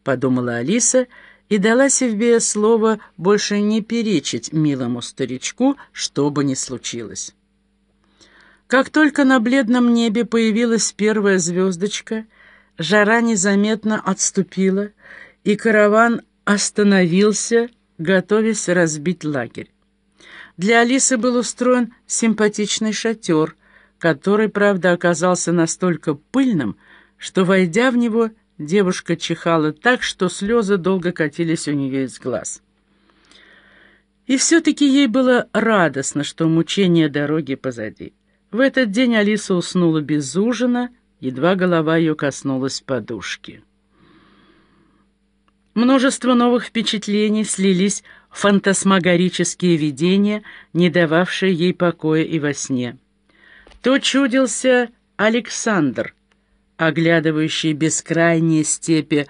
— подумала Алиса и дала себе слово больше не перечить милому старичку, что бы ни случилось. Как только на бледном небе появилась первая звездочка, жара незаметно отступила, и караван остановился, готовясь разбить лагерь. Для Алисы был устроен симпатичный шатер, который, правда, оказался настолько пыльным, что, войдя в него, девушка чихала так, что слезы долго катились у нее из глаз. И все-таки ей было радостно, что мучение дороги позади. В этот день Алиса уснула без ужина, едва голова ее коснулась подушки. Множество новых впечатлений слились в фантасмагорические видения, не дававшие ей покоя и во сне. То чудился Александр, оглядывающий бескрайние степи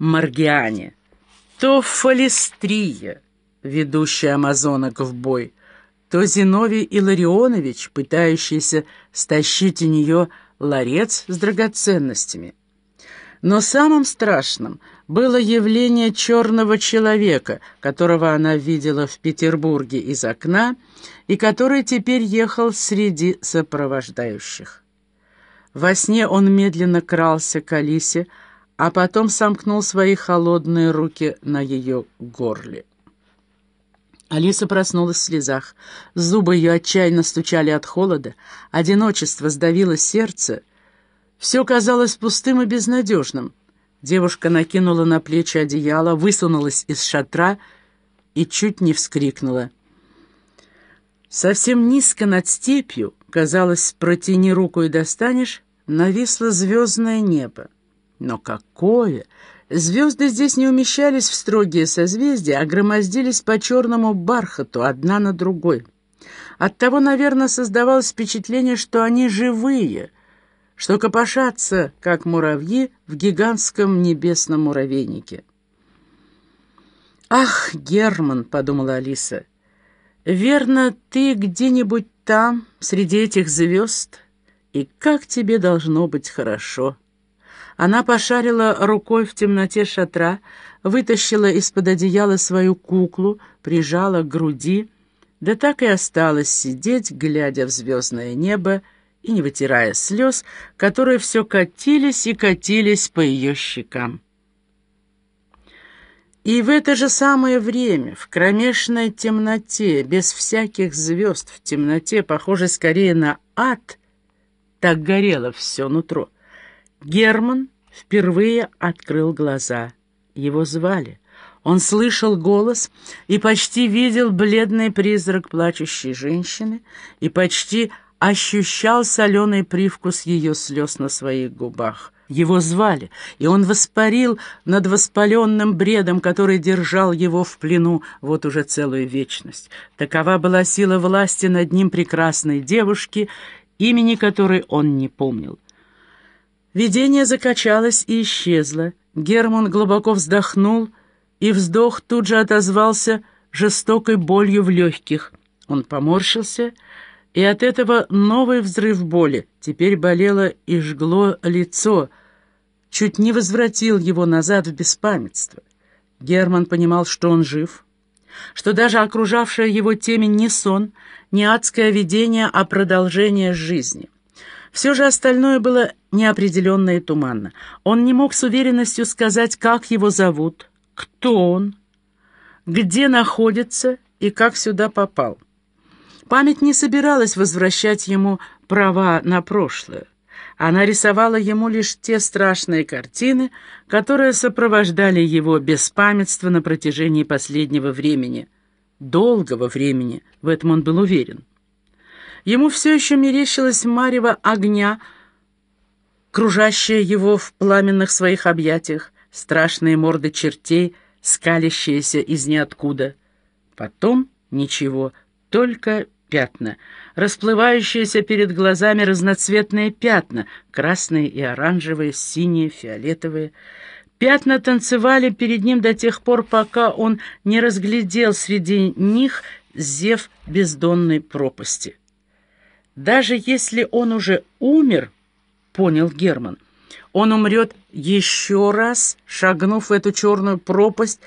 Маргиане, то Фалестрия, ведущая амазонок в бой, то Зиновий Илларионович, пытающийся стащить у нее ларец с драгоценностями. Но самым страшным было явление черного человека, которого она видела в Петербурге из окна и который теперь ехал среди сопровождающих. Во сне он медленно крался к Алисе, а потом сомкнул свои холодные руки на ее горле. Алиса проснулась в слезах. Зубы ее отчаянно стучали от холода, одиночество сдавило сердце. Все казалось пустым и безнадежным. Девушка накинула на плечи одеяло, высунулась из шатра и чуть не вскрикнула. Совсем низко над степью, казалось, протяни руку и достанешь, нависло звездное небо. Но какое! Звезды здесь не умещались в строгие созвездия, а громоздились по черному бархату, одна на другой. Оттого, наверное, создавалось впечатление, что они живые, что копошатся, как муравьи, в гигантском небесном муравейнике. «Ах, Герман!» — подумала Алиса. «Верно, ты где-нибудь там, среди этих звезд, и как тебе должно быть хорошо!» Она пошарила рукой в темноте шатра, вытащила из-под одеяла свою куклу, прижала к груди, да так и осталась сидеть, глядя в звездное небо и не вытирая слез, которые все катились и катились по ее щекам. И в это же самое время, в кромешной темноте, без всяких звезд, в темноте, похожей скорее на ад, так горело все нутро, Герман впервые открыл глаза. Его звали. Он слышал голос и почти видел бледный призрак плачущей женщины и почти ощущал соленый привкус ее слез на своих губах. Его звали, и он воспарил над воспаленным бредом, который держал его в плену вот уже целую вечность. Такова была сила власти над ним прекрасной девушки, имени которой он не помнил. Видение закачалось и исчезло. Герман глубоко вздохнул, и вздох тут же отозвался жестокой болью в легких. Он поморщился, и от этого новый взрыв боли. Теперь болело и жгло лицо, чуть не возвратил его назад в беспамятство. Герман понимал, что он жив, что даже окружавшая его темень не сон, не адское видение, а продолжение жизни — все же остальное было неопределенно и туманно. Он не мог с уверенностью сказать, как его зовут, кто он, где находится и как сюда попал. Память не собиралась возвращать ему права на прошлое. Она рисовала ему лишь те страшные картины, которые сопровождали его беспамятство на протяжении последнего времени. Долгого времени, в этом он был уверен. Ему все еще мерещилось марево огня, кружащее его в пламенных своих объятиях, страшные морды чертей, скалящиеся из ниоткуда. Потом ничего, только пятна, расплывающиеся перед глазами разноцветные пятна, красные и оранжевые, синие, фиолетовые. Пятна танцевали перед ним до тех пор, пока он не разглядел среди них зев бездонной пропасти. Даже если он уже умер, понял Герман, Он умрет еще раз, шагнув в эту черную пропасть,